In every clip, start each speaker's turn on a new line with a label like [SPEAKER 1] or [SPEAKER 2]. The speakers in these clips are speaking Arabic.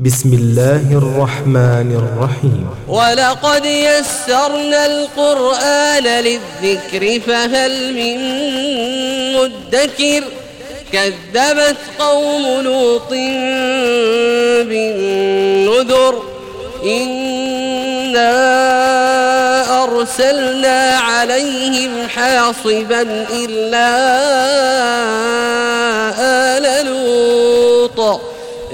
[SPEAKER 1] بسم الله الرحمن الرحيم.
[SPEAKER 2] ولقد يسرنا القرآن للذكر فهل من مدكر؟ كذبت قوم لوط بالنذر إنا أرسلنا عليهم حاصبا إلا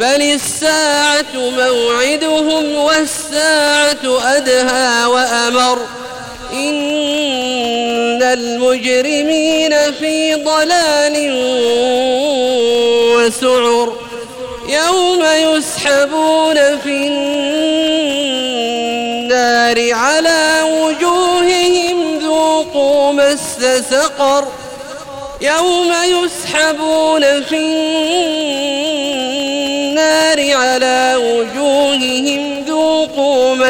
[SPEAKER 2] بل الساعة موعدهم والساعة أدهى وأمر. إن المجرمين في ضلال وسعر. يوم يسحبون في النار على وجوههم ذوقوا مس سقر. يوم يسحبون في النار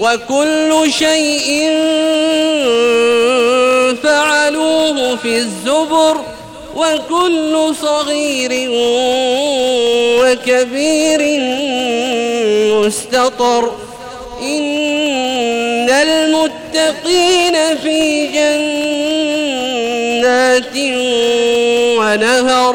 [SPEAKER 2] وكل شيء فعلوه في الزبر وكل صغير وكبير مستطر. إن المتقين في جنات ونهر.